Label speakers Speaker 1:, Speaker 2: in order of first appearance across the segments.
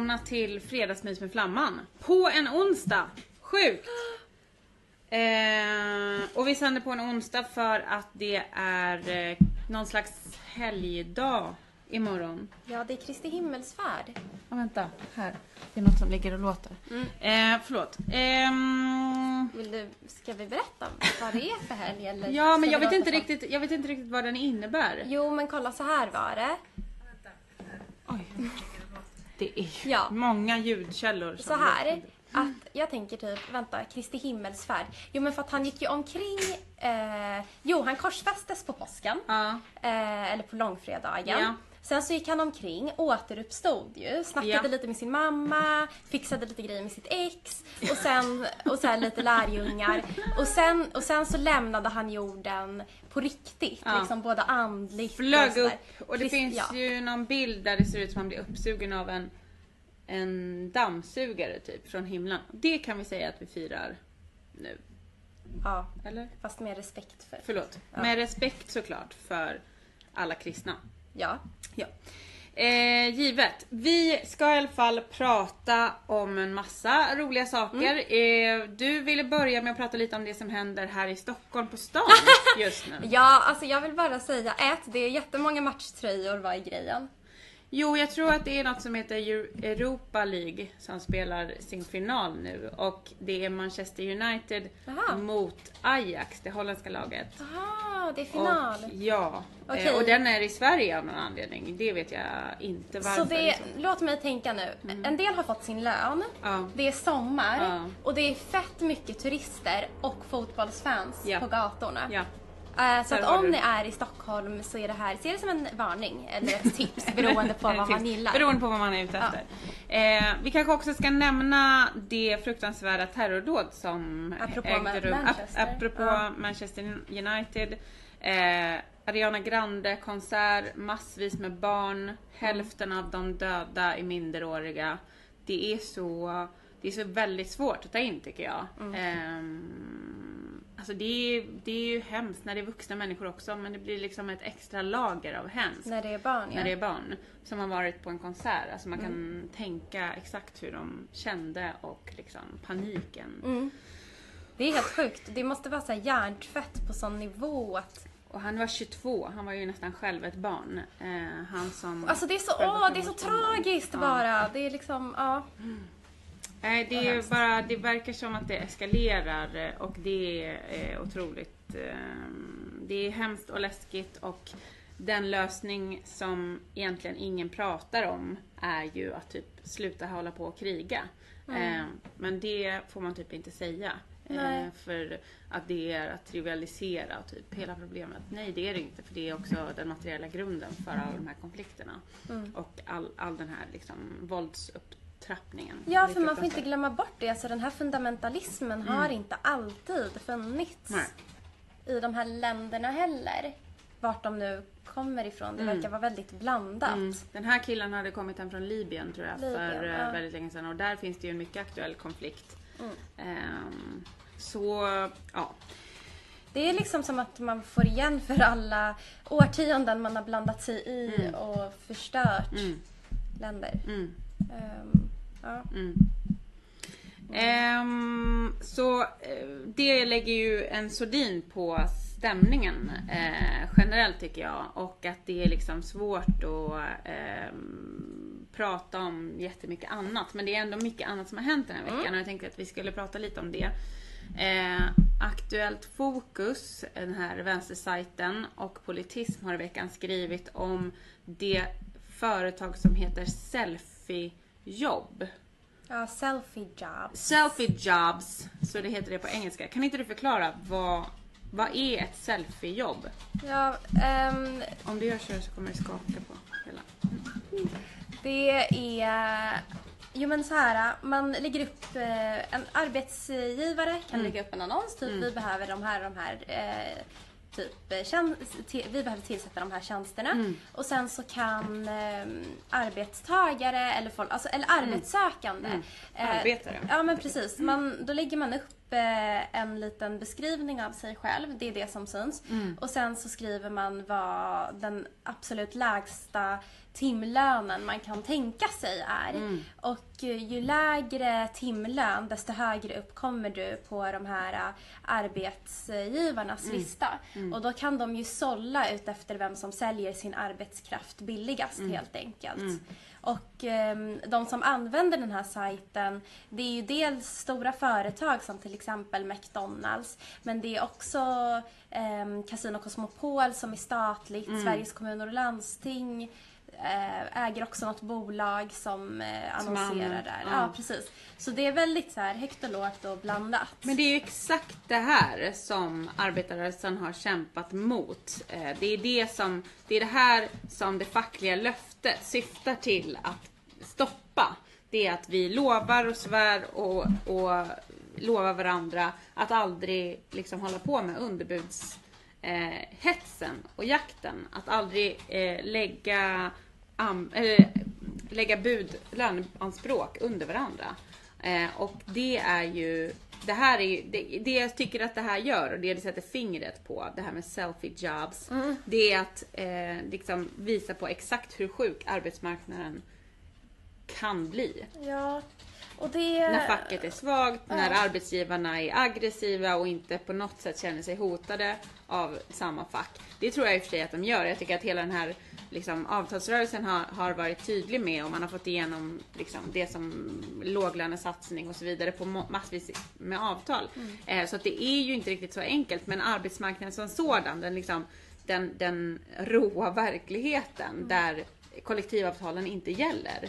Speaker 1: välkomna till Fredagsmys med Flamman. På en onsdag. Sjukt! Eh, och vi sänder på en onsdag för att det är eh, någon slags helgdag imorgon.
Speaker 2: Ja, det är Kristi himmelsfärd.
Speaker 1: Ja, vänta. Här. Det är något som ligger och låter. Eh, förlåt. Ehm,
Speaker 2: Vill du, ska vi berätta vad det är för helg? Eller
Speaker 1: ja, men jag vet, inte riktigt, jag vet inte riktigt vad den innebär.
Speaker 2: Jo, men kolla så här var det.
Speaker 1: Oj. Det är ju
Speaker 2: Ja.
Speaker 1: många ljudkällor.
Speaker 2: Så här. Att jag tänker typ, vänta, Kristi himmelsfärd. Jo, men för att han gick ju omkring. Eh, jo, han korsfästes på påsken.
Speaker 1: Ja.
Speaker 2: Eh, eller på långfredagen.
Speaker 1: Ja.
Speaker 2: Sen så gick han omkring, återuppstod ju, snackade
Speaker 1: Ja.
Speaker 2: lite med sin mamma, fixade lite grejer med sitt ex och sen och här lite lärjungar. Och sen, och sen så lämnade han jorden på riktigt,
Speaker 1: Ja.
Speaker 2: liksom både andligt
Speaker 1: flög
Speaker 2: och
Speaker 1: upp och det
Speaker 2: Krist-
Speaker 1: finns
Speaker 2: ja.
Speaker 1: ju någon bild där det ser ut som han blir uppsugen av en, en dammsugare typ från himlen. Det kan vi säga att vi firar nu.
Speaker 2: Ja,
Speaker 1: Eller?
Speaker 2: fast med respekt för.
Speaker 1: Förlåt. Med respekt såklart för alla kristna.
Speaker 2: Ja.
Speaker 1: Ja. Eh, givet. Vi ska i alla fall prata om en massa roliga saker.
Speaker 2: Mm.
Speaker 1: Eh, du ville börja med att prata lite om det som händer här i Stockholm på stan just nu.
Speaker 2: Ja, alltså jag vill bara säga ett, det är jättemånga matchtröjor, vad är grejen?
Speaker 1: Jo, jag tror att det är något som heter Eu- Europa League som spelar sin final nu och det är Manchester United
Speaker 2: Aha.
Speaker 1: mot Ajax, det holländska laget.
Speaker 2: Aha, det är final.
Speaker 1: Och, ja, eh, och den är i Sverige av någon anledning. Det vet jag inte varför.
Speaker 2: Så det,
Speaker 1: liksom.
Speaker 2: låt mig tänka nu. En del har fått sin lön.
Speaker 1: Ja.
Speaker 2: Det är sommar
Speaker 1: Ja.
Speaker 2: och det är fett mycket turister och fotbollsfans
Speaker 1: Ja.
Speaker 2: på gatorna.
Speaker 1: Ja.
Speaker 2: Eh, så att om
Speaker 1: du.
Speaker 2: ni är i Stockholm så är det här, se det som en varning eller ett tips beroende på vad man gillar.
Speaker 1: Beroende på vad man är ute efter. Eh, vi kanske också ska nämna det fruktansvärda terrordåd som
Speaker 2: Apropå
Speaker 1: ägde rum.
Speaker 2: Manchester.
Speaker 1: Ap- apropå
Speaker 2: Ja.
Speaker 1: Manchester United. Eh, Ariana Grande konsert, massvis med barn. Hälften av de döda är minderåriga. Det är så, det är så väldigt svårt att ta in tycker jag.
Speaker 2: Mm.
Speaker 1: Ehm, alltså det är, det är ju hemskt när det är vuxna människor också men det blir liksom ett extra lager av hemskt
Speaker 2: När det är barn ja.
Speaker 1: när det är barn som har varit på en konsert. Alltså man kan
Speaker 2: Mm.
Speaker 1: tänka exakt hur de kände och liksom paniken.
Speaker 2: Mm. Det är helt sjukt. Det måste vara så här hjärntvätt på sån nivå att...
Speaker 1: Och han var 22, han var ju nästan själv ett barn. Eh, han som...
Speaker 2: Alltså det är så, åh, det är så tragiskt
Speaker 1: Ja.
Speaker 2: bara. Det är liksom, ja.
Speaker 1: Nej, det är bara, det verkar som att det eskalerar eh, och det är eh, otroligt. eh, Det är hemskt och läskigt och den lösning som egentligen ingen pratar om är ju att typ sluta hålla på och kriga. Eh, Men det får man typ inte säga. Eh,
Speaker 2: Nej.
Speaker 1: För att det är att trivialisera typ hela problemet. Nej det är det inte för det är också den materiella grunden för alla de här konflikterna.
Speaker 2: Mm.
Speaker 1: Och all, all den här liksom våldsupptrappningen.
Speaker 2: Ja, för man får inte glömma bort det. Alltså den här fundamentalismen har inte alltid funnits
Speaker 1: Nej.
Speaker 2: i de här länderna heller. Vart de nu kommer ifrån. Det
Speaker 1: Mm.
Speaker 2: verkar vara väldigt blandat.
Speaker 1: Mm. Den här killen hade kommit hem från Libyen tror jag
Speaker 2: Libyen,
Speaker 1: för eh,
Speaker 2: ja.
Speaker 1: väldigt länge sedan och där finns det ju en mycket aktuell konflikt.
Speaker 2: Mm.
Speaker 1: Ehm, så ja,
Speaker 2: Det är liksom som att man får igen för alla årtionden man har blandat sig i
Speaker 1: Mm.
Speaker 2: och förstört
Speaker 1: mm,
Speaker 2: länder.
Speaker 1: mm,
Speaker 2: Ehm, ja.
Speaker 1: mm. Ehm, så eh, det lägger ju en sordin på stämningen eh, generellt tycker jag och att det är liksom svårt att ehm, prata om jättemycket annat men det är ändå mycket annat som har hänt den här veckan och jag tänkte att vi skulle prata lite om det. Eh, Aktuellt Fokus, den här vänstersajten och Politism har i veckan skrivit om det företag som heter Selfie-jobb.
Speaker 2: ja, selfie job.
Speaker 1: Selfie Jobs, så det heter det på engelska. Kan inte du förklara vad, vad är ett selfie-jobb?
Speaker 2: Ja, ehm,
Speaker 1: Om du gör så så kommer det skaka på hela.
Speaker 2: Det är... Jo men så här, man lägger upp, eh, en arbetsgivare kan lägga upp en annons, typ vi behöver de här, de här eh, typ, eh, vi behöver tillsätta de här tjänsterna. Och sen så kan eh, arbetstagare eller folk, alltså, eller arbetssökande. eh,
Speaker 1: Arbetare.
Speaker 2: Ja men precis. Man, då lägger man upp eh, en liten beskrivning av sig själv. Det är det som syns. Och sen så skriver man vad den absolut lägsta timlönen man kan tänka sig är.
Speaker 1: Mm.
Speaker 2: Och eh, ju lägre timlön desto högre upp kommer du på de här eh, arbetsgivarnas
Speaker 1: Mm.
Speaker 2: lista. Och då kan de ju sålla ut efter vem som säljer sin arbetskraft billigast
Speaker 1: Mm.
Speaker 2: helt enkelt. Och ehm, de som använder den här sajten, det är ju dels stora företag som till exempel McDonalds, men det är också um, Casino Cosmopol som är statligt, Sveriges kommuner och landsting äger också något bolag som eh, annonserar där.
Speaker 1: ja.
Speaker 2: Ja. precis. Så det är väldigt så här högt och lågt och blandat.
Speaker 1: Men det är ju exakt det här som arbetarrörelsen har kämpat mot. Eh, Det är det, som, det är det här som det fackliga löftet syftar till att stoppa. Det är att vi lovar och svär och, och lovar varandra att aldrig liksom hålla på med underbuds eh, hetsen och jakten. Att aldrig eh, lägga, am, lägga bud, löneanspråk under varandra. Eh, och det är ju, det här är det, det jag tycker att det här gör och det det sätter fingret på, det här med selfie jobs. Det är att eh, liksom visa på exakt hur sjuk arbetsmarknaden kan bli.
Speaker 2: Ja. Det...
Speaker 1: När facket är svagt, när arbetsgivarna är aggressiva och inte på något sätt känner sig hotade av samma fack. Det tror jag i och för sig att de gör. Jag tycker att hela den här liksom, avtalsrörelsen har, har varit tydlig med och man har fått igenom liksom, det som låglönesatsning och så vidare på massvis med avtal. Eh, så att det är ju inte riktigt så enkelt men arbetsmarknaden som sådan, den, liksom, den, den råa verkligheten där kollektivavtalen inte gäller.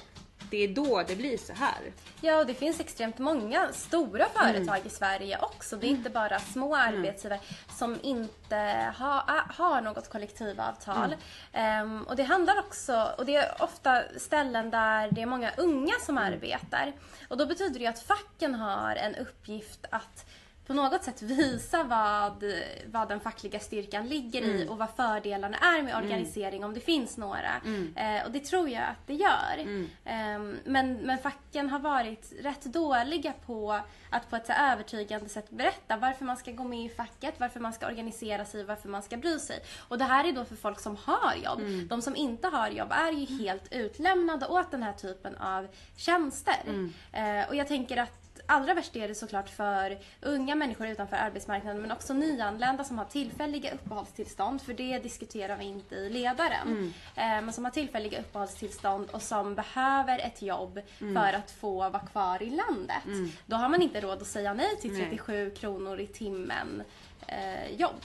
Speaker 1: Det är då det blir så här.
Speaker 2: Ja, och det finns extremt många stora företag i Sverige också. Det är inte bara små arbetsgivare som inte ha, har något kollektivavtal. Ehm, och det handlar också, och det är ofta ställen där det är många unga som arbetar. Och då betyder det att facken har en uppgift att på något sätt visa vad, vad den fackliga styrkan ligger i och vad fördelarna är med organisering om det finns några. Eh, och det tror jag att det gör. Ehm, men, men facken har varit rätt dåliga på att på ett så övertygande sätt berätta varför man ska gå med i facket, varför man ska organisera sig, varför man ska bry sig. Och det här är då för folk som har jobb. De som inte har jobb är ju helt utlämnade åt den här typen av tjänster. Eh, och jag tänker att allra värst är det såklart för unga människor utanför arbetsmarknaden men också nyanlända som har tillfälliga uppehållstillstånd för det diskuterar vi inte i ledaren. Eh, men som har tillfälliga uppehållstillstånd och som behöver ett jobb för att få vara kvar i landet. Då har man inte råd att säga nej till
Speaker 1: Nej.
Speaker 2: 37 kronor i timmen eh, jobb.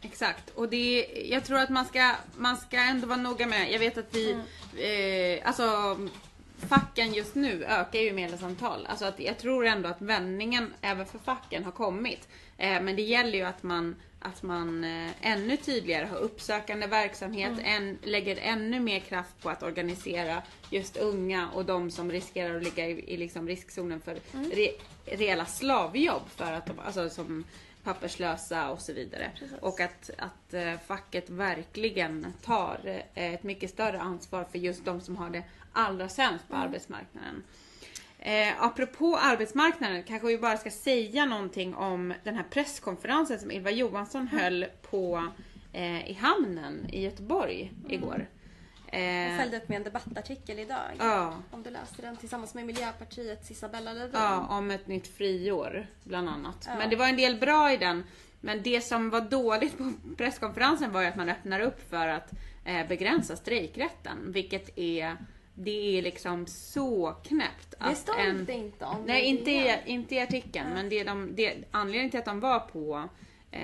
Speaker 1: Exakt, och det jag tror att man ska, man ska ändå vara noga med, jag vet att vi, eh, alltså facken just nu ökar ju medlemsantal. Alltså att jag tror ändå att vändningen även för facken har kommit. Eh, men det gäller ju att man, att man eh, ännu tydligare har uppsökande verksamhet, än, lägger ännu mer kraft på att organisera just unga och de som riskerar att ligga i, i liksom riskzonen för re, reella slavjobb för att de, alltså som papperslösa och så vidare. Och att, att eh, facket verkligen tar ett mycket större ansvar för just de som har det allra sämst på arbetsmarknaden. Eh, apropå arbetsmarknaden kanske vi bara ska säga någonting om den här presskonferensen som Ylva Johansson höll på eh, i hamnen i Göteborg igår.
Speaker 2: Jag
Speaker 1: Eh,
Speaker 2: följde upp med en debattartikel idag.
Speaker 1: ja,
Speaker 2: Om du läste den tillsammans med Miljöpartiets Isabella Lövin.
Speaker 1: Ja, om ett nytt friår bland annat.
Speaker 2: Ja.
Speaker 1: Men det var en del bra i den. Men det som var dåligt på presskonferensen var ju att man öppnar upp för att eh, begränsa strejkrätten. Vilket är, det är liksom så knäppt.
Speaker 2: Det
Speaker 1: att
Speaker 2: står
Speaker 1: en-
Speaker 2: inte inte om
Speaker 1: Nej, inte i, inte i artikeln. Men det de, det, anledningen till att de var på eh,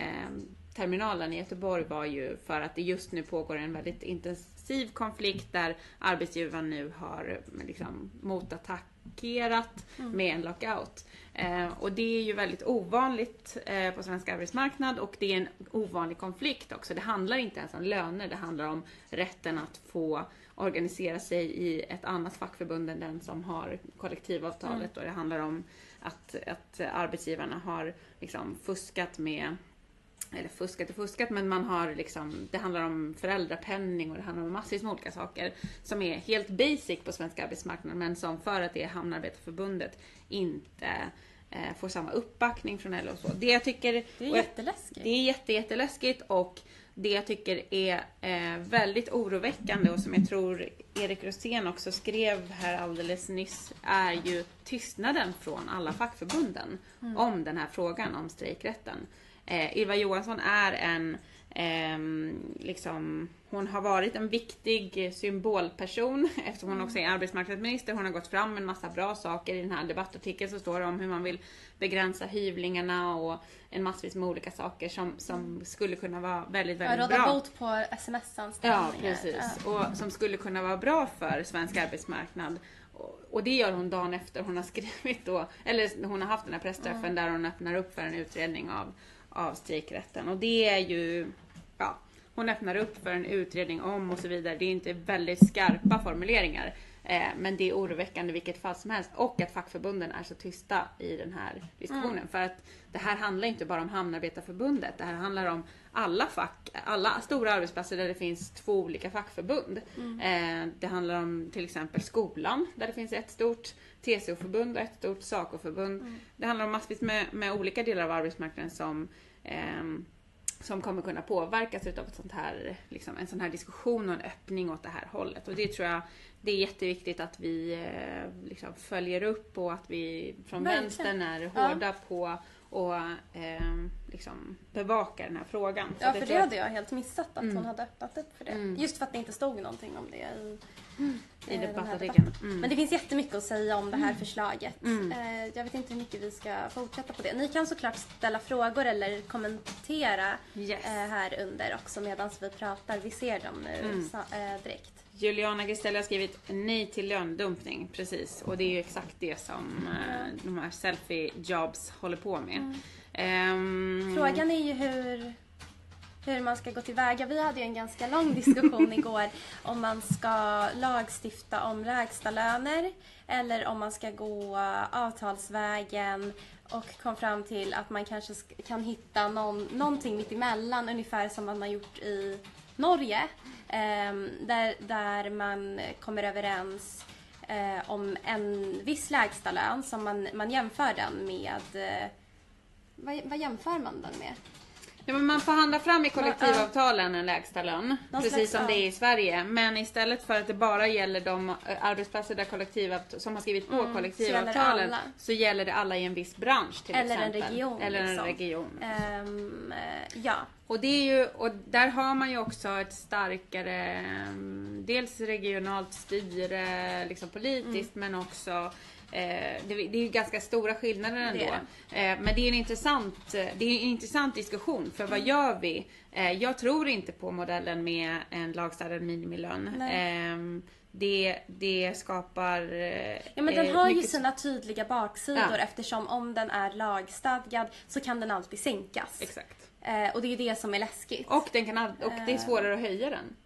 Speaker 1: terminalen i Göteborg var ju för att det just nu pågår en väldigt intensiv konflikt där arbetsgivaren nu har liksom, motattackerat med en lockout. Eh, och det är ju väldigt ovanligt eh, på svensk arbetsmarknad och det är en ovanlig konflikt också. Det handlar inte ens om löner, det handlar om rätten att få organisera sig i ett annat fackförbund än den som har kollektivavtalet. Och det handlar om att, att arbetsgivarna har liksom fuskat med eller fuskat och fuskat men man har liksom, det handlar om föräldrapenning och det handlar om massvis med olika saker som är helt basic på svenska arbetsmarknaden men som för att det är Hamnarbetarförbundet inte får samma uppbackning från LO och så. Det jag tycker...
Speaker 2: Det är jätteläskigt.
Speaker 1: Det är jätte, jätteläskigt och det jag tycker är eh, väldigt oroväckande och som jag tror Erik Rosén också skrev här alldeles nyss är ju tystnaden från alla fackförbunden mm. om den här frågan om strejkrätten. Eh, Ylva Johansson är en eh, liksom, hon har varit en viktig symbolperson eftersom hon också är arbetsmarknadsminister. Hon har gått fram med en massa bra saker. I den här debattartikeln så står det om hur man vill begränsa hyvlingarna och en massvis med olika saker som, som skulle kunna vara väldigt, väldigt
Speaker 2: ja,
Speaker 1: bra.
Speaker 2: Råda bot på sms-anställningar.
Speaker 1: Ja, precis. Ja. Och som skulle kunna vara bra för svensk arbetsmarknad. Och det gör hon dagen efter hon har skrivit då, eller hon har haft den här pressträffen mm. där hon öppnar upp för en utredning av, av strejkrätten. Och det är ju, ja, hon öppnar upp för en utredning om och så vidare. Det är inte väldigt skarpa formuleringar. Eh, men det är oroväckande vilket fall som helst. Och att fackförbunden är så tysta i den här diskussionen. Mm. För att det här handlar inte bara om Hamnarbetarförbundet. Det här handlar om alla fack, alla stora arbetsplatser där det finns två olika fackförbund. Mm. Eh, det handlar om till exempel skolan där det finns ett stort TCO-förbund och ett stort SACO-förbund. Mm. Det handlar om massvis med, med olika delar av arbetsmarknaden som eh, som kommer kunna påverkas utav ett sånt här, liksom, en sån här diskussion och en öppning åt det här hållet. Och det tror jag det är jätteviktigt att vi eh, liksom, följer upp och att vi från Verkligen. vänstern är hårda ja. på och eh, liksom bevaka den här frågan.
Speaker 2: ja, för det, hade jag helt missat att mm. hon hade öppnat upp för det. Mm. Just för att det inte stod någonting om det i,
Speaker 1: mm. i debattartikeln.
Speaker 2: Mm. Men det finns jättemycket att säga om det här mm. förslaget. Mm. Eh, jag vet inte hur mycket vi ska fortsätta på det. Ni kan såklart ställa frågor eller kommentera yes. eh, här under också medan vi pratar. Vi ser dem nu eh, direkt.
Speaker 1: Juliana Gistell har skrivit nej till lönedumpning. Precis. Och det är ju exakt det som eh, de här selfie jobs håller på med.
Speaker 2: Mm. Um, Frågan är ju hur, hur man ska gå tillväga. Vi hade ju en ganska lång diskussion igår om man ska lagstifta om lägstalöner eller om man ska gå avtalsvägen och kom fram till att man kanske kan hitta någon, någonting mitt emellan ungefär som man har gjort i Norge. Ehm, där, där man kommer överens eh, om en viss lägstalön som man, man jämför den med... Eh, vad, vad jämför man den med?
Speaker 1: Ja, men man förhandlar fram i kollektivavtalen en lägstalön. Precis som det är i Sverige. Men istället för att det bara gäller de eh, arbetsplatser där kollektivavtal, som har skrivit på mm, kollektivavtalen. Så, så gäller, det alla i en viss bransch till
Speaker 2: Eller
Speaker 1: exempel.
Speaker 2: en region.
Speaker 1: Eller liksom. en region.
Speaker 2: Um, ja.
Speaker 1: Och, det är ju, och där har man ju också ett starkare, um, dels regionalt styre liksom politiskt mm. men också det, det, är ju ganska stora skillnader ändå. Det är. Eh, men det är, en intressant, det är en intressant diskussion. För vad mm. gör vi? Eh, jag tror inte på modellen med en lagstadgad minimilön. Ehm, det, det skapar...
Speaker 2: Ja men den har ju sina tydliga baksidor ja. eftersom om den är lagstadgad så kan den alltid sänkas.
Speaker 1: Exakt.
Speaker 2: och det är ju det som är läskigt.
Speaker 1: Och, den kan, och det är svårare att höja den.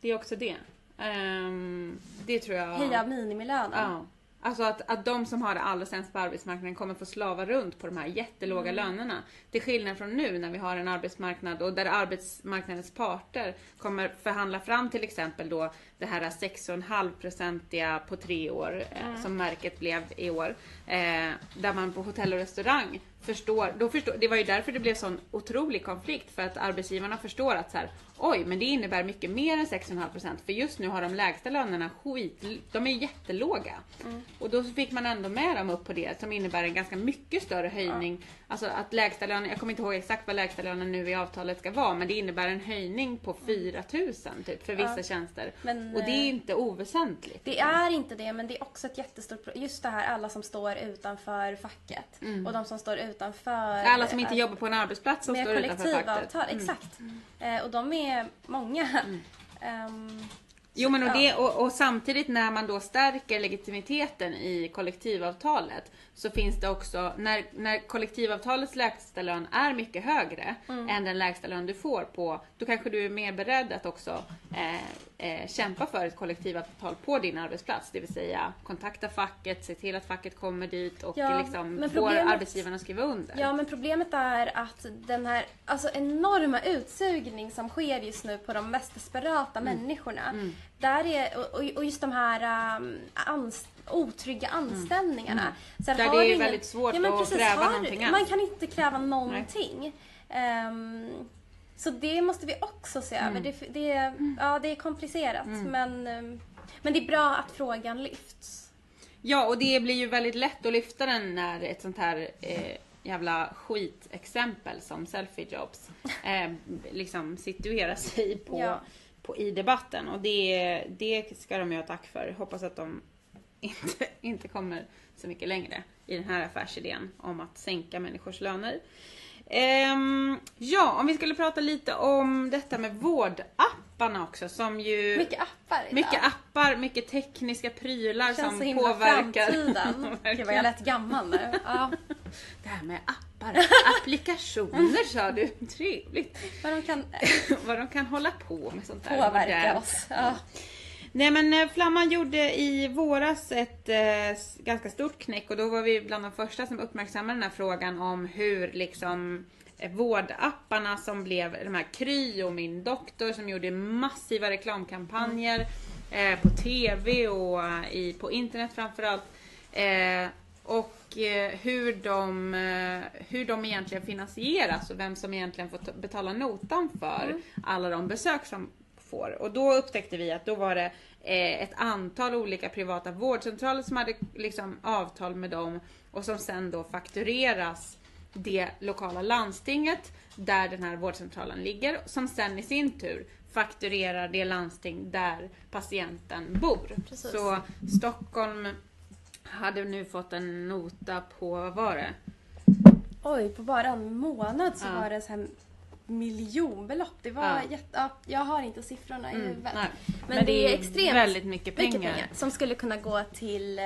Speaker 1: Det är också det. Um, det tror jag...
Speaker 2: Höja minimilönen.
Speaker 1: Ja. Alltså att, att de som har det allra sämst på arbetsmarknaden kommer få slava runt på de här jättelåga mm. lönerna. Till skillnad från nu när vi har en arbetsmarknad och där arbetsmarknadens parter kommer förhandla fram till exempel då det här 6,5-procentiga på tre år eh, mm. som märket blev i år. Eh, där man på hotell och restaurang förstår, då förstår, det var ju därför det blev sån otrolig konflikt för att arbetsgivarna förstår att så här, oj, men det innebär mycket mer än 6,5% för just nu har de lägsta lönerna skit, de är jättelåga. Mm. Och då fick man ändå med dem upp på det som innebär en ganska mycket större höjning. Ja. Alltså att lägsta lönen, jag kommer inte ihåg exakt vad lägsta lönen nu i avtalet ska vara, men det innebär en höjning på 4000 typ för vissa ja. tjänster. Men, och det är eh, inte oväsentligt.
Speaker 2: Det är inte det, men det är också ett jättestort Just det här alla som står utanför facket mm. och de som står utanför.
Speaker 1: Alla som inte jobbar på en arbetsplats som står utanför facket.
Speaker 2: Mm. Exakt. Mm. Eh, och de är många.
Speaker 1: Um, Jo men och, det, och, och, samtidigt när man då stärker legitimiteten i kollektivavtalet så finns det också, när, när kollektivavtalets lägstalön är mycket högre mm. än den lägsta lön du får på, då kanske du är mer beredd att också eh, eh, kämpa för ett kollektivavtal på din arbetsplats. Det vill säga kontakta facket, se till att facket kommer dit och ja, liksom får arbetsgivarna att skriva under.
Speaker 2: Ja men problemet är att den här alltså, enorma utsugning som sker just nu på de mest desperata mm. människorna. Mm där är, och, och- just de här um, ans, otrygga anställningarna. Så här,
Speaker 1: Mm. Där
Speaker 2: har
Speaker 1: det är
Speaker 2: du
Speaker 1: väldigt svårt att kräva
Speaker 2: har-
Speaker 1: någonting.
Speaker 2: Man kan inte kräva någonting. Ehm, så det måste vi också se
Speaker 1: Mm.
Speaker 2: över. Det, det, är- ja, det är komplicerat men, ehm, men det är bra att frågan lyfts.
Speaker 1: Ja, och det blir ju väldigt lätt att lyfta den när ett sånt här eh, jävla skitexempel som selfie jobs eh, liksom situerar sig på,
Speaker 2: Ja.
Speaker 1: På, i debatten. Och det, det ska de ju ha tack för. Hoppas att de inte, inte kommer så mycket längre i den här affärsidén om att sänka människors löner. Ehm, ja, om vi skulle prata lite om detta med vårdapparna också som ju...
Speaker 2: Mycket appar idag.
Speaker 1: Mycket appar, mycket tekniska prylar
Speaker 2: Det känns
Speaker 1: som
Speaker 2: så himla
Speaker 1: påverkar.
Speaker 2: framtiden. Gud vad jag lät gammal nu. Ja,
Speaker 1: Det här med appar, applikationer sa du. Trevligt.
Speaker 2: vad de kan
Speaker 1: Vad de kan hålla på med sånt där.
Speaker 2: påverka
Speaker 1: modernt.
Speaker 2: oss. Ja.
Speaker 1: Nej men eh, Flamman gjorde i våras ett eh, ganska stort knäck och då var vi bland de första som uppmärksammade den här frågan om hur liksom eh, vårdapparna som blev de här Kry och Min Doktor som gjorde massiva reklamkampanjer eh, på TV och eh, i, på internet framförallt. Eh, och hur, de, eh, hur de egentligen finansieras och vem som egentligen får ta- betala notan för alla de besök som får. Och då upptäckte vi att då var det eh, ett antal olika privata vårdcentraler som hade liksom avtal med dem och som sen då faktureras det lokala landstinget där den här vårdcentralen ligger som sen i sin tur fakturerar det landsting där patienten bor.
Speaker 2: Precis.
Speaker 1: Så Stockholm hade nu fått en nota på, vad var det?
Speaker 2: Oj, på bara en månad så
Speaker 1: Ja.
Speaker 2: var det så här miljonbelopp. Det var
Speaker 1: Ja.
Speaker 2: jätte... Ja, jag har inte siffrorna i
Speaker 1: Mm,
Speaker 2: huvudet.
Speaker 1: nej.
Speaker 2: Men, det är extremt
Speaker 1: väldigt mycket pengar.
Speaker 2: mycket pengar som skulle kunna gå till eh,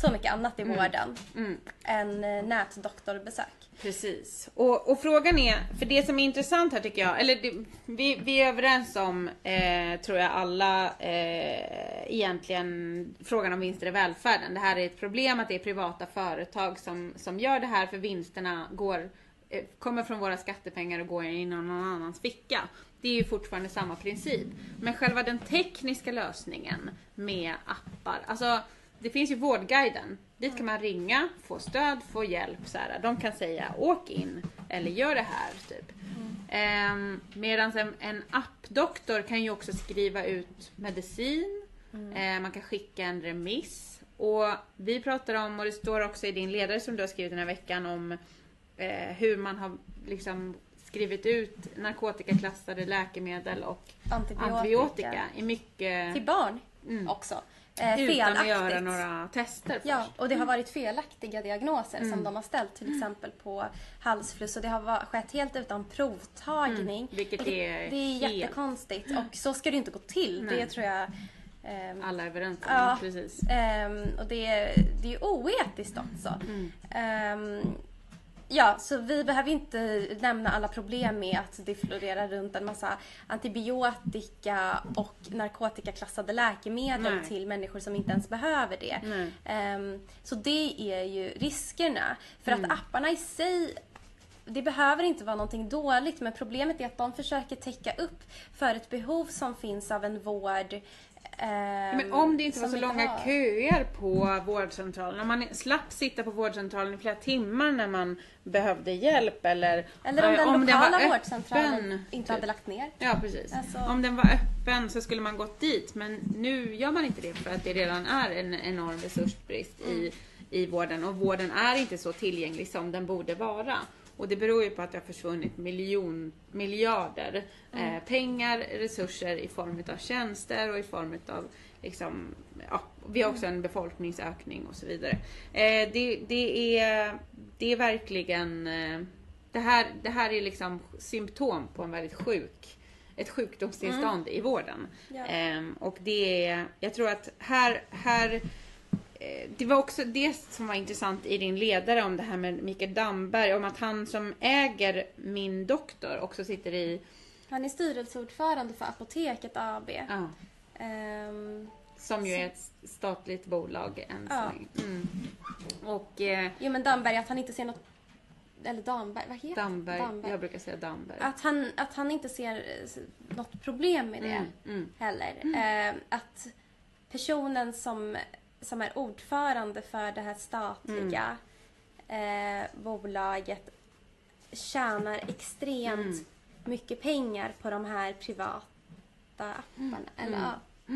Speaker 2: så mycket annat i vården
Speaker 1: Mm.
Speaker 2: än eh, nätdoktorbesök.
Speaker 1: Precis. Och, och frågan är, för det som är intressant här tycker jag, eller det, vi, vi är överens om, eh, tror jag alla, eh, egentligen frågan om vinster i välfärden. Det här är ett problem att det är privata företag som, som gör det här för vinsterna går, eh, kommer från våra skattepengar och går in i någon annans ficka. Det är ju fortfarande samma princip. Men själva den tekniska lösningen med appar, alltså det finns ju Vårdguiden. Dit kan man ringa, få stöd, få hjälp. Så här. De kan säga åk in eller gör det här. Typ. Ehm, Medan en, en appdoktor kan ju också skriva ut medicin. Eh, man kan skicka en remiss. Och vi pratar om, och det står också i din ledare som du har skrivit den här veckan om eh, hur man har liksom skrivit ut narkotikaklassade läkemedel och
Speaker 2: Antibiotika.
Speaker 1: antibiotika i mycket...
Speaker 2: Till barn
Speaker 1: Mm.
Speaker 2: också. Eh,
Speaker 1: utan att göra några tester först.
Speaker 2: Ja, och det har varit felaktiga diagnoser
Speaker 1: Mm.
Speaker 2: som de har ställt till exempel på halsfluss och det har skett helt utan provtagning.
Speaker 1: Mm, vilket är
Speaker 2: det är
Speaker 1: helt-
Speaker 2: jättekonstigt och så ska det inte gå till.
Speaker 1: Nej.
Speaker 2: Det tror jag ehm,
Speaker 1: Alla är överens om
Speaker 2: Ja.
Speaker 1: precis.
Speaker 2: Ehm, och det, är- det är oetiskt också.
Speaker 1: Mm.
Speaker 2: Ehm, ja, så vi behöver inte nämna alla problem med att det florerar runt en massa antibiotika och narkotikaklassade läkemedel
Speaker 1: Nej.
Speaker 2: till människor som inte ens behöver det. Ehm, så det är ju riskerna. För
Speaker 1: Mm.
Speaker 2: att apparna i sig det behöver inte vara någonting dåligt men problemet är att de försöker täcka upp för ett behov som finns av en vård
Speaker 1: Men om det inte var så långa
Speaker 2: har.
Speaker 1: köer på vårdcentralen, om man slapp sitta på vårdcentralen i flera timmar när man behövde hjälp eller
Speaker 2: Eller om
Speaker 1: eh,
Speaker 2: den
Speaker 1: den
Speaker 2: lokala
Speaker 1: var
Speaker 2: vårdcentralen
Speaker 1: öppen,
Speaker 2: inte hade
Speaker 1: typ.
Speaker 2: lagt ner.
Speaker 1: Ja precis.
Speaker 2: Alltså-
Speaker 1: Om den var öppen så skulle man gått dit men nu gör man inte det för att det redan är en enorm resursbrist i, i vården och vården är inte så tillgänglig som den borde vara. Och det beror ju på att det har försvunnit miljon, miljarder eh, pengar, resurser i form av tjänster och i form av liksom, ja, vi har också en befolkningsökning och så vidare. Eh, det, det, är, det är verkligen, eh, det, här, det här är liksom symptom på en väldigt sjuk, ett sjukdomstillstånd i vården.
Speaker 2: Ja.
Speaker 1: Ehm, och det är, jag tror att här, här det var också det som var intressant i din ledare om det här med Mikael Damberg, om att han som äger Min Doktor också sitter i,
Speaker 2: Han är styrelseordförande för Apoteket AB.
Speaker 1: ja,
Speaker 2: Ehm,
Speaker 1: som ju är ett statligt bolag än så
Speaker 2: Ja.
Speaker 1: Mm. Och eh,
Speaker 2: jo men Damberg, att han inte ser något eller Damberg, vad heter
Speaker 1: Damberg.
Speaker 2: Damberg.
Speaker 1: Jag brukar säga Damberg.
Speaker 2: Att han, att han inte ser eh, något problem med det
Speaker 1: Mm, mm.
Speaker 2: heller. Eh, att personen som, som är ordförande för det här statliga
Speaker 1: Mm.
Speaker 2: eh, bolaget tjänar extremt
Speaker 1: Mm.
Speaker 2: mycket pengar på de här privata apparna. Eller,
Speaker 1: Mm.
Speaker 2: ja.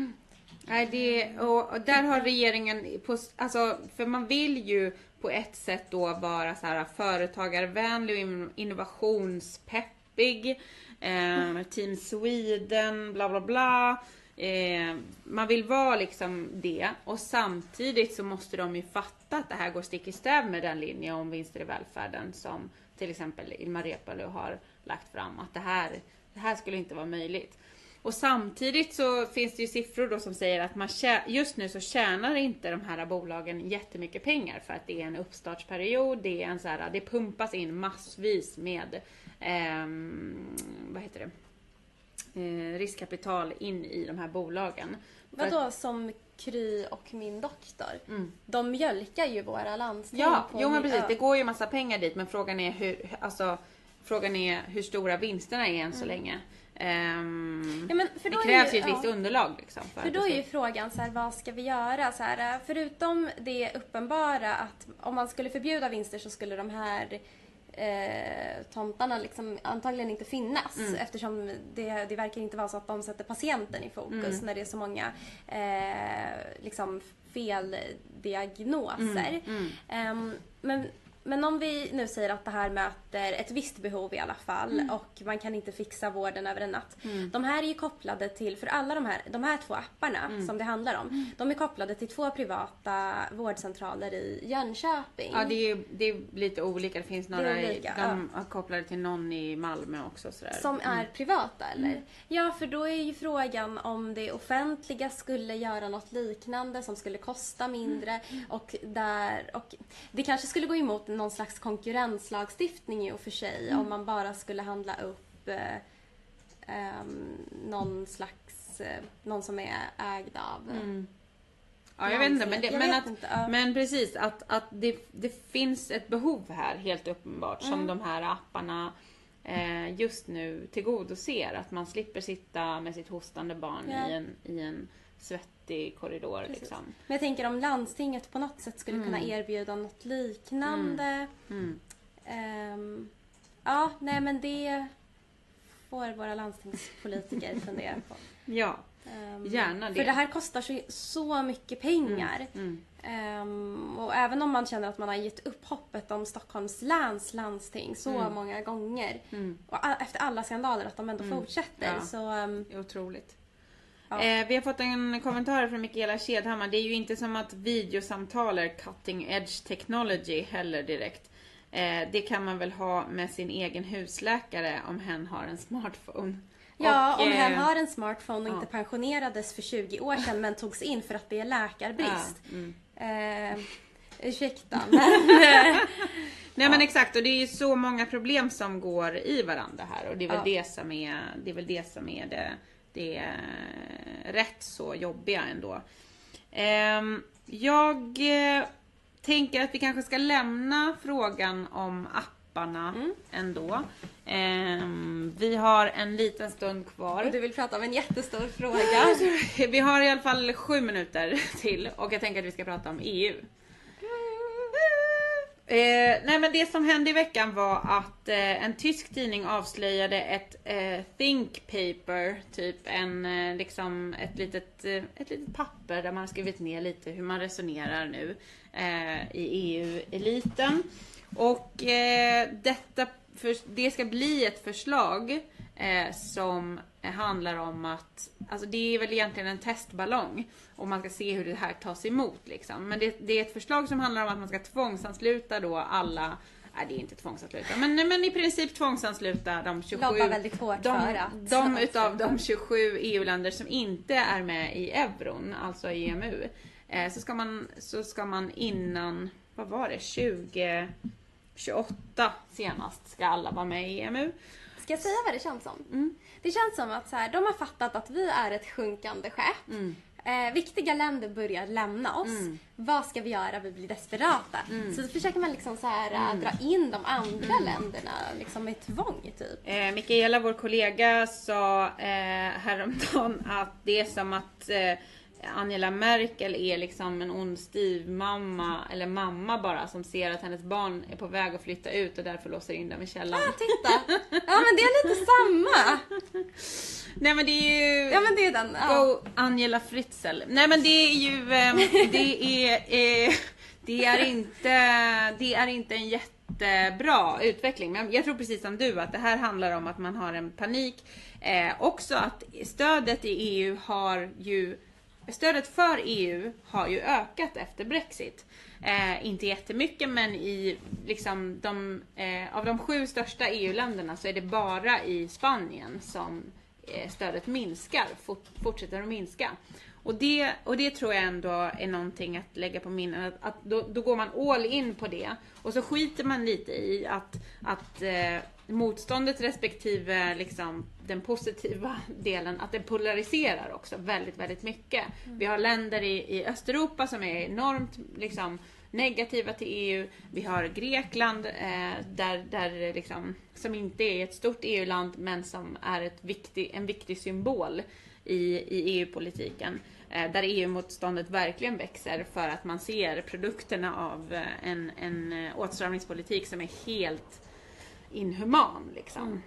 Speaker 1: Nej, det, och, och där har regeringen, på, alltså, för man vill ju på ett sätt då vara så här företagarvänlig och in- innovationspeppig. Eh, Team Sweden, bla bla bla. Eh, man vill vara liksom det och samtidigt så måste de ju fatta att det här går stick i stäv med den linje om vinster i välfärden som till exempel Ilmar Reepalu har lagt fram. Att det här, det här skulle inte vara möjligt. Och samtidigt så finns det ju siffror då som säger att man tjä- just nu så tjänar inte de här bolagen jättemycket pengar för att det är en uppstartsperiod. Det, är en så här, det pumpas in massvis med eh, vad heter det? Eh, riskkapital in i de här bolagen. För att-
Speaker 2: Vadå som Kry och min doktor?
Speaker 1: Mm.
Speaker 2: De mjölkar ju våra landsting
Speaker 1: Ja, jo men precis. Det går ju massa pengar dit men frågan är hur, alltså, frågan är hur stora vinsterna är än så länge.
Speaker 2: Mm. Ja,
Speaker 1: det krävs ju ett visst
Speaker 2: ja.
Speaker 1: underlag liksom. För,
Speaker 2: För då är ju frågan så här, vad ska vi göra? Så här, förutom det uppenbara att om man skulle förbjuda vinster så skulle de här eh, tomtarna liksom antagligen inte finnas
Speaker 1: Mm.
Speaker 2: eftersom det, det verkar inte vara så att de sätter patienten i fokus
Speaker 1: Mm.
Speaker 2: när det är så många eh, liksom feldiagnoser.
Speaker 1: Mm,
Speaker 2: Ehm, men, men om vi nu säger att det här möter ett visst behov i alla fall
Speaker 1: Mm.
Speaker 2: och man kan inte fixa vården över en natt. De här är ju kopplade till, för alla de här, de här två apparna
Speaker 1: Mm.
Speaker 2: som det handlar om, de är kopplade till två privata vårdcentraler i Jönköping.
Speaker 1: Ja, det är, det är lite olika. Det finns några, i-
Speaker 2: olika,
Speaker 1: de har kopplade till någon i Malmö också. Sådär.
Speaker 2: Som är privata eller?
Speaker 1: Mm.
Speaker 2: Ja, för då är ju frågan om det offentliga skulle göra något liknande som skulle kosta mindre
Speaker 1: Mm.
Speaker 2: och där och det kanske skulle gå emot någon slags konkurrenslagstiftning i och för sig
Speaker 1: Mm.
Speaker 2: om man bara skulle handla upp eh, ehm, någon slags, eh, någon som är ägd av eh,
Speaker 1: Mm. Ja, jag vet inte. Men, det, men, att,
Speaker 2: inte, ja.
Speaker 1: men precis, att, att det, det finns ett behov här helt uppenbart som
Speaker 2: Mm.
Speaker 1: de här apparna eh, just nu tillgodoser. Att man slipper sitta med sitt hostande barn
Speaker 2: Ja.
Speaker 1: i, en, i en svettig korridor.
Speaker 2: Precis.
Speaker 1: Liksom.
Speaker 2: Men jag tänker om landstinget på något sätt skulle kunna erbjuda något liknande.
Speaker 1: Mm.
Speaker 2: Ehm, ja, nej men det får våra landstingspolitiker fundera på.
Speaker 1: Ja,
Speaker 2: Ehm,
Speaker 1: Gärna det.
Speaker 2: För det här kostar så, så mycket pengar.
Speaker 1: mm.
Speaker 2: Ehm, och även om man känner att man har gett upp hoppet om Stockholms läns landsting så
Speaker 1: Mm.
Speaker 2: många gånger.
Speaker 1: Mm.
Speaker 2: Och efter alla skandaler att de ändå fortsätter.
Speaker 1: Ja.
Speaker 2: Så,
Speaker 1: är otroligt.
Speaker 2: Ja.
Speaker 1: Eh, vi har fått en kommentar från Mikaela Kedhammar. Det är ju inte som att videosamtal är cutting edge technology heller direkt. Eh, det kan man väl ha med sin egen husläkare om hen har en smartphone.
Speaker 2: ja,
Speaker 1: Och,
Speaker 2: om
Speaker 1: eh,
Speaker 2: hen har en smartphone och
Speaker 1: ja.
Speaker 2: inte pensionerades för 20 år sedan men togs in för att det är läkarbrist.
Speaker 1: Ja, mm.
Speaker 2: Ehm, ursäkta men...
Speaker 1: Nej men exakt och det är ju så många problem som går i varandra här och det är väl
Speaker 2: Ja.
Speaker 1: det som är det, är väl det, som är det, det är rätt så jobbiga ändå. Ehm, jag eh, tänker att vi kanske ska lämna frågan om apparna
Speaker 2: Mm.
Speaker 1: ändå. Ehm, vi har en liten stund kvar.
Speaker 2: och du vill prata om en jättestor fråga.
Speaker 1: Vi har i alla fall sju minuter till och jag tänker att vi ska prata om EU. Eh, nej men det som hände i veckan var att eh, en tysk tidning avslöjade ett eh, think paper, typ en eh, liksom ett litet, eh, ett litet papper där man har skrivit ner lite hur man resonerar nu eh, i EU-eliten. Och eh, detta, för, det ska bli ett förslag eh, som handlar om att, alltså det är väl egentligen en testballong och man ska se hur det här tas emot liksom. Men det, det är ett förslag som handlar om att man ska tvångsansluta då alla Nej det är inte tvångsansluta men, men i princip tvångsansluta de 27
Speaker 2: Lobbar väldigt hårt
Speaker 1: de,
Speaker 2: för att
Speaker 1: de utav de 27 EU-länder som inte är med i euron, alltså i EMU. Eh, så, ska man, så ska man innan, vad var det, 2028 senast ska alla vara med i EMU.
Speaker 2: Ska jag säga vad det känns som?
Speaker 1: Mm.
Speaker 2: Det känns som att så här, de har fattat att vi är ett sjunkande skepp.
Speaker 1: Mm.
Speaker 2: eh, viktiga länder börjar lämna oss,
Speaker 1: Mm.
Speaker 2: vad ska vi göra? Vi blir desperata. Så då försöker man liksom så här, eh, dra in de andra
Speaker 1: Mm.
Speaker 2: länderna liksom med tvång typ.
Speaker 1: Eh, Mikaela, vår kollega, sa eh, häromdagen att det är som att eh, Angela Merkel är liksom en ond styvmamma, eller mamma bara, som ser att hennes barn är på väg att flytta ut och därför låser in dem i källaren.
Speaker 2: Ja, titta! Ja men det är lite samma!
Speaker 1: Nej men det är ju...
Speaker 2: Ja men det är den. Ja.
Speaker 1: Go Angela Fritzl. Nej men det är ju, ehm, det är, eh, det är inte, det är inte en jättebra utveckling. Men jag tror precis som du att det här handlar om att man har en panik. Eh, också att stödet i EU har ju, stödet för EU har ju ökat efter Brexit. Eh, inte jättemycket men i liksom de, eh, av de sju största EU-länderna så är det bara i Spanien som stödet minskar, fort, fortsätter att minska. Och det, och det tror jag ändå är någonting att lägga på minnet. Att, att då, då går man all in på det. Och så skiter man lite i att, att eh, motståndet respektive liksom, den positiva delen, att det polariserar också väldigt, väldigt mycket. Vi har länder i, i Östeuropa som är enormt liksom, negativa till EU. Vi har Grekland eh, där, där liksom, som inte är ett stort EU-land men som är ett viktig, en viktig symbol i, i EU-politiken. Eh, där EU-motståndet verkligen växer för att man ser produkterna av eh, en, en eh, åtstramningspolitik som är helt inhuman. Liksom.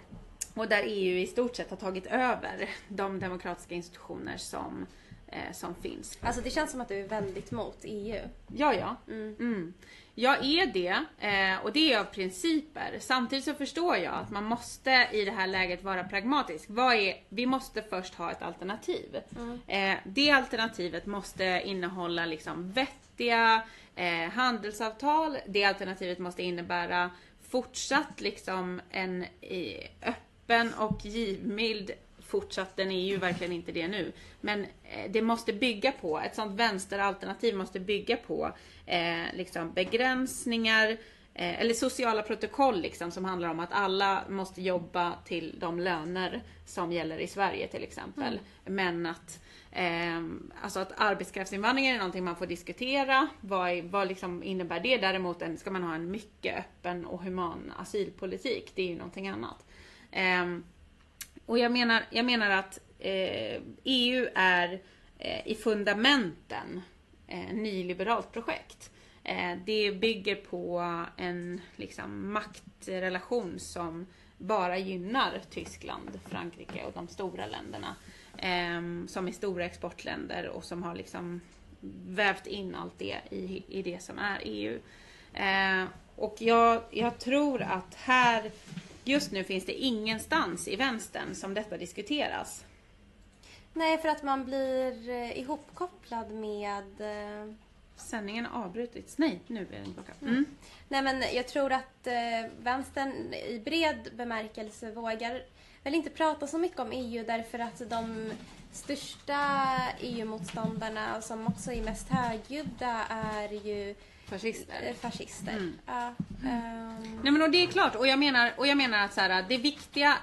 Speaker 1: Och där EU i stort sett har tagit över de demokratiska institutioner som, eh, som finns.
Speaker 2: Alltså det känns som att du är väldigt mot EU.
Speaker 1: Ja, ja.
Speaker 2: Mm.
Speaker 1: Mm. Jag är det eh, och det är av principer. Samtidigt så förstår jag att man måste i det här läget vara pragmatisk. Vad är, vi måste först ha ett alternativ. Eh, det alternativet måste innehålla liksom vettiga eh, handelsavtal. Det alternativet måste innebära fortsatt liksom en eh, öppen och givmild fortsatt, den är ju verkligen inte det nu. Men eh, det måste bygga på, ett sånt vänsteralternativ måste bygga på eh, liksom begränsningar eh, eller sociala protokoll liksom som handlar om att alla måste jobba till de löner som gäller i Sverige till exempel. Men att ehm, alltså att arbetskraftsinvandring är någonting man får diskutera. Vad, vad liksom innebär det? Däremot en, ska man ha en mycket öppen och human asylpolitik. Det är ju någonting annat. Och jag menar, jag menar att eh, EU är eh, i fundamenten eh, nyliberalt projekt. Eh, det bygger på en liksom, maktrelation som bara gynnar Tyskland, Frankrike och de stora länderna. Eh, som är stora exportländer och som har liksom vävt in allt det i, i det som är EU. Eh, och jag, jag tror att här Just nu finns det ingenstans i vänstern som detta diskuteras.
Speaker 2: Nej, för att man blir eh, ihopkopplad med... Eh,
Speaker 1: Sändningen har avbrutits. Nej, nu är den tillbaka. Mm.
Speaker 2: nej, men jag tror att eh, vänstern i bred bemärkelse vågar väl inte prata så mycket om EU därför att de största EU-motståndarna som också är mest högljudda är ju
Speaker 1: Fascister.
Speaker 2: eh, fascister.
Speaker 1: Mm.
Speaker 2: Ja, ehm,
Speaker 1: Nej men och det är klart, och jag menar, och jag menar att så här, det viktiga,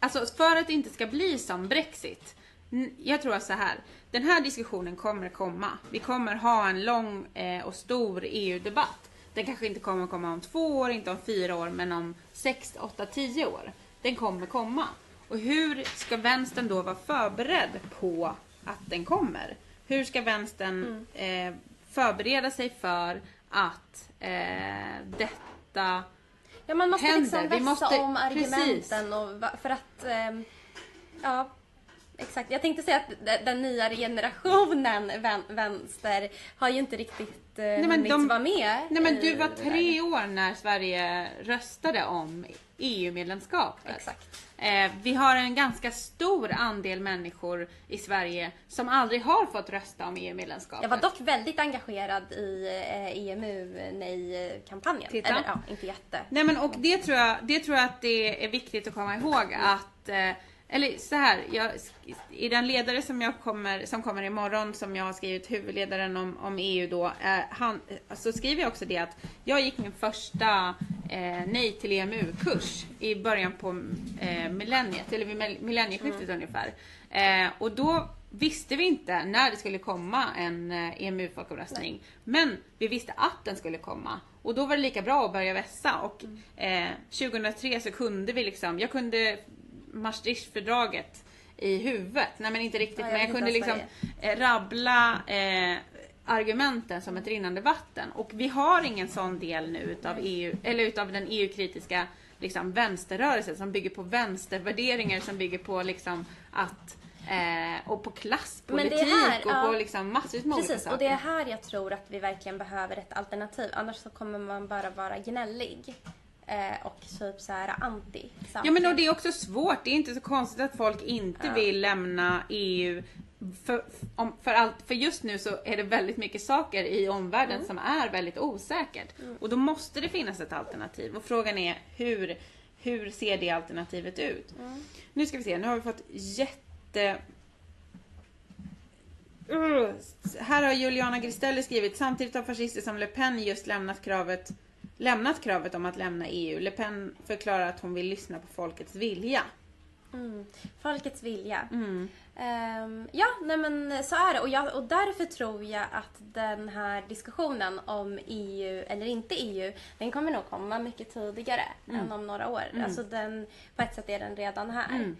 Speaker 1: alltså för att det inte ska bli som Brexit. Jag tror att så här, den här diskussionen kommer komma. Vi kommer ha en lång eh, och stor EU-debatt. Den kanske inte kommer komma om två år, inte om fyra år, men om sex, åtta, tio år. Den kommer komma. Och hur ska vänstern då vara förberedd på att den kommer? Hur ska vänstern eh, förbereda sig för att eh, detta
Speaker 2: Ja, man måste
Speaker 1: händer.
Speaker 2: liksom vässa
Speaker 1: måste-
Speaker 2: om
Speaker 1: precis.
Speaker 2: argumenten och för att... ehm, ja, exakt. Jag tänkte säga att de- den nya generationen vän, vänster har ju inte riktigt uh,
Speaker 1: men
Speaker 2: hunnit
Speaker 1: de-
Speaker 2: vara med.
Speaker 1: Nej men du var tre år när Sverige röstade om EU-medlemskapet.
Speaker 2: Exakt.
Speaker 1: Eh, vi har en ganska stor andel människor i Sverige som aldrig har fått rösta om EU-medlemskapet.
Speaker 2: Jag var dock väldigt engagerad i eh, EMU-nej-kampanjen.
Speaker 1: Titta.
Speaker 2: Eller ja, inte jätte.
Speaker 1: Nej men och det tror jag, det tror jag att det är viktigt att komma ihåg att eh, eller så här, jag, i den ledare som, jag kommer, som kommer imorgon som jag har skrivit, huvudledaren om, om EU då, eh, han, så skriver jag också det att jag gick min första eh, nej till EMU-kurs i början på eh, millenniet, eller vid millennieskiftet mm. ungefär. Eh, och då visste vi inte när det skulle komma en eh, EMU-folkomröstning. Men vi visste att den skulle komma. Och då var det lika bra att börja vässa. Och mm. eh, 2003 så kunde vi liksom, jag kunde Maastrichtfördraget i huvudet. Nej men inte riktigt, ja, jag men jag kunde liksom eh, rabbla eh, argumenten som ett rinnande vatten. Och vi har ingen sån del nu utav EU, eller utav den EU-kritiska liksom, vänsterrörelsen som bygger på vänstervärderingar som bygger på liksom att Eh, och på klasspolitik här, och ja, på liksom massvis med
Speaker 2: Precis, och det är här jag tror att vi verkligen behöver ett alternativ. Annars så kommer man bara vara gnällig. Eh, och typ så här anti.
Speaker 1: Ja men och det är också svårt. Det är inte så konstigt att folk inte ja. vill lämna EU. För, om, för, allt, för just nu så är det väldigt mycket saker i omvärlden mm. som är väldigt osäkert. Mm. Och då måste det finnas ett alternativ. Och frågan är hur, hur ser det alternativet ut? Mm. Nu ska vi se, nu har vi fått jätte Uh, här har Juliana Gristelli skrivit, samtidigt har fascister som Le Pen just lämnat kravet lämnat kravet om att lämna EU. Le Pen förklarar att hon vill lyssna på folkets vilja.
Speaker 2: Mm. Folkets vilja. Mm. Um, ja, nej men så är det. Och, jag, och därför tror jag att den här diskussionen om EU eller inte EU, den kommer nog komma mycket tidigare mm. än om några år. Mm. Alltså den, på ett sätt är den redan här. Um,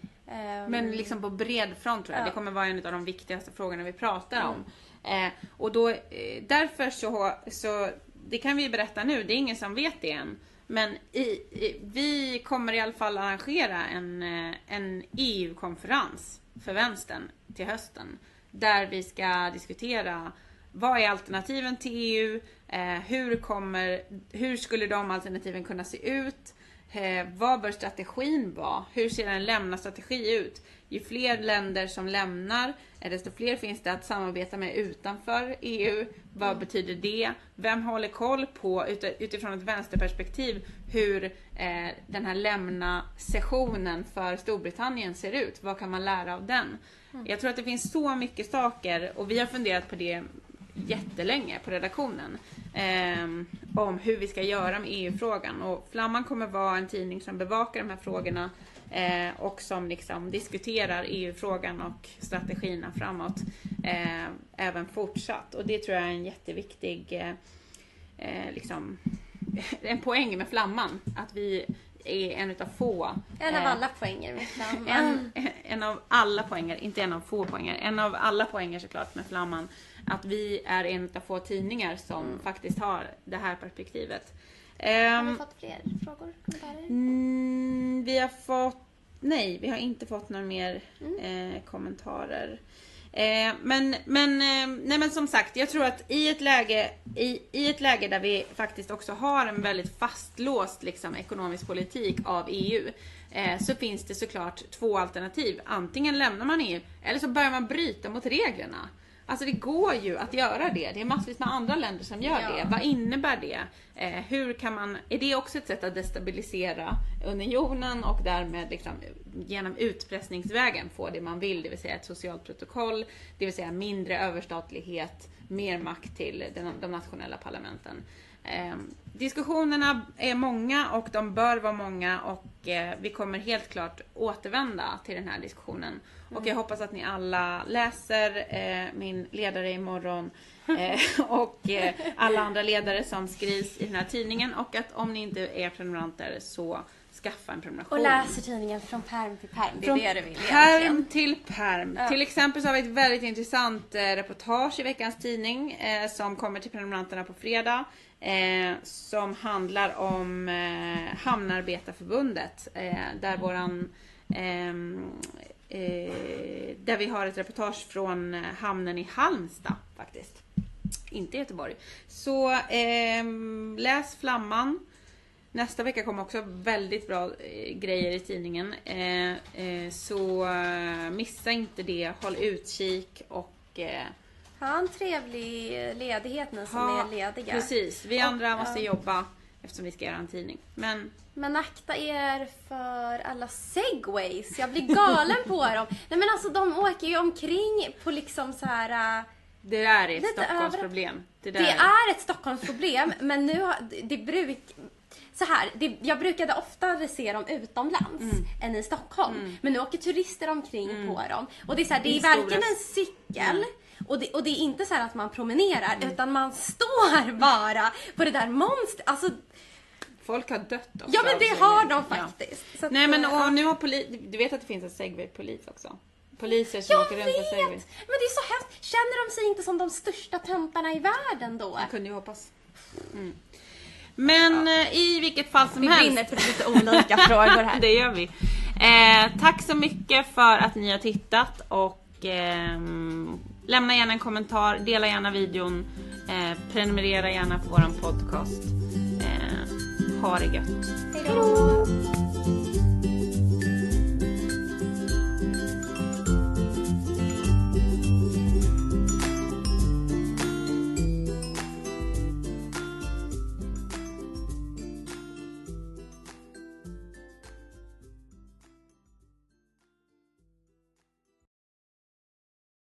Speaker 1: men liksom på bred front tror jag. Ja. Det kommer vara en av de viktigaste frågorna vi pratar om. Eh, och då, eh, därför så, så det kan vi berätta nu, det är ingen som vet det än. Men i, i, vi kommer i alla fall arrangera en, eh, en EU-konferens för vänstern till hösten. Där vi ska diskutera vad är alternativen till EU? Eh, hur, kommer, hur skulle de alternativen kunna se ut? Eh, vad bör strategin vara? Hur ser en lämna-strategi ut? Ju fler länder som lämnar, eh, desto fler finns det att samarbeta med utanför EU. Vad mm. betyder det? Vem håller koll på, utifrån ett vänsterperspektiv, hur eh, den här lämna-sessionen för Storbritannien ser ut? Vad kan man lära av den? Mm. Jag tror att det finns så mycket saker och vi har funderat på det jättelänge på redaktionen. Eh, om hur vi ska göra med EU-frågan. Och Flamman kommer vara en tidning som bevakar de här frågorna eh, och som liksom diskuterar EU-frågan och strategierna framåt eh, även fortsatt. Och det tror jag är en jätteviktig eh, eh, liksom, en poäng med Flamman. Att vi är en utav få.
Speaker 2: En av eh, alla poänger med Flamman.
Speaker 1: En, en av alla poänger, inte en av få poänger. En av alla poänger såklart med Flamman att vi är en av få tidningar som mm. faktiskt har det här perspektivet.
Speaker 2: Har vi ehm, fått fler frågor?
Speaker 1: Kommentarer? Mm, vi har fått... Nej, vi har inte fått några mer mm. eh, kommentarer. Eh, men, men, eh, nej men som sagt, jag tror att i ett läge, i, i ett läge där vi faktiskt också har en väldigt fastlåst liksom, ekonomisk politik av EU eh, så finns det såklart två alternativ. Antingen lämnar man EU eller så börjar man bryta mot reglerna. Alltså det går ju att göra det. Det är massvis med andra länder som gör ja. det. Vad innebär det? Eh, hur kan man, är det också ett sätt att destabilisera unionen och därmed liksom, genom utpressningsvägen få det man vill, det vill säga ett socialt protokoll, det vill säga mindre överstatlighet, mer makt till den, de nationella parlamenten. Eh, diskussionerna är många och de bör vara många och eh, vi kommer helt klart återvända till den här diskussionen. Mm. Och jag hoppas att ni alla läser eh, min ledare imorgon eh, och eh, alla andra ledare som skrivs i den här tidningen och att om ni inte är prenumeranter så skaffa en prenumeration.
Speaker 2: Och läser tidningen från perm till perm. Det är
Speaker 1: från
Speaker 2: det du vill
Speaker 1: Perm egentligen. till perm. Ja. Till exempel så har vi ett väldigt intressant eh, reportage i veckans tidning eh, som kommer till prenumeranterna på fredag. Eh, som handlar om eh, Hamnarbetarförbundet. Eh, där våran eh, eh där vi har ett reportage från eh, hamnen i Halmstad faktiskt. Inte Göteborg. Så eh, läs Flamman. Nästa vecka kommer också väldigt bra eh, grejer i tidningen. Eh, eh, så missa inte det. Håll utkik och
Speaker 2: ha en trevlig ledighet nu som ha, är lediga.
Speaker 1: Precis. Vi andra och, måste ja. jobba eftersom vi ska göra en tidning. Men
Speaker 2: men akta er för alla segways. Jag blir galen på dem. Nej men alltså de åker ju omkring på liksom så här. Äh,
Speaker 1: det där är ett Stockholmsproblem.
Speaker 2: Det, det, är ett Stockholmsproblem men nu har, det bruk, så här, det, jag brukade oftare se dem utomlands
Speaker 1: Mm.
Speaker 2: än i Stockholm. Men nu åker turister omkring på dem. Och det är så här, det är varken en cykel och det, och det är inte så här att man promenerar utan man står bara på det där monstret. Alltså,
Speaker 1: Folk har dött också.
Speaker 2: ja men det har de
Speaker 1: Ja.
Speaker 2: faktiskt. Att,
Speaker 1: Nej men
Speaker 2: eh,
Speaker 1: och nu har polis, du vet att det finns en segwaypolis också? Poliser som
Speaker 2: Jag
Speaker 1: åker runt på segway.
Speaker 2: Men det är så hemskt. Känner de sig inte som de största töntarna i världen då?
Speaker 1: Man kunde ju hoppas. Mm. Men eh, i vilket fall som
Speaker 2: Vi
Speaker 1: helst.
Speaker 2: brinner för lite olika frågor här.
Speaker 1: det gör vi. Eh, tack så mycket för att ni har tittat och ehm, lämna gärna en kommentar, dela gärna videon, eh, prenumerera gärna på våran podcast. Eh, ha det gött.
Speaker 2: Hejdå. Hejdå.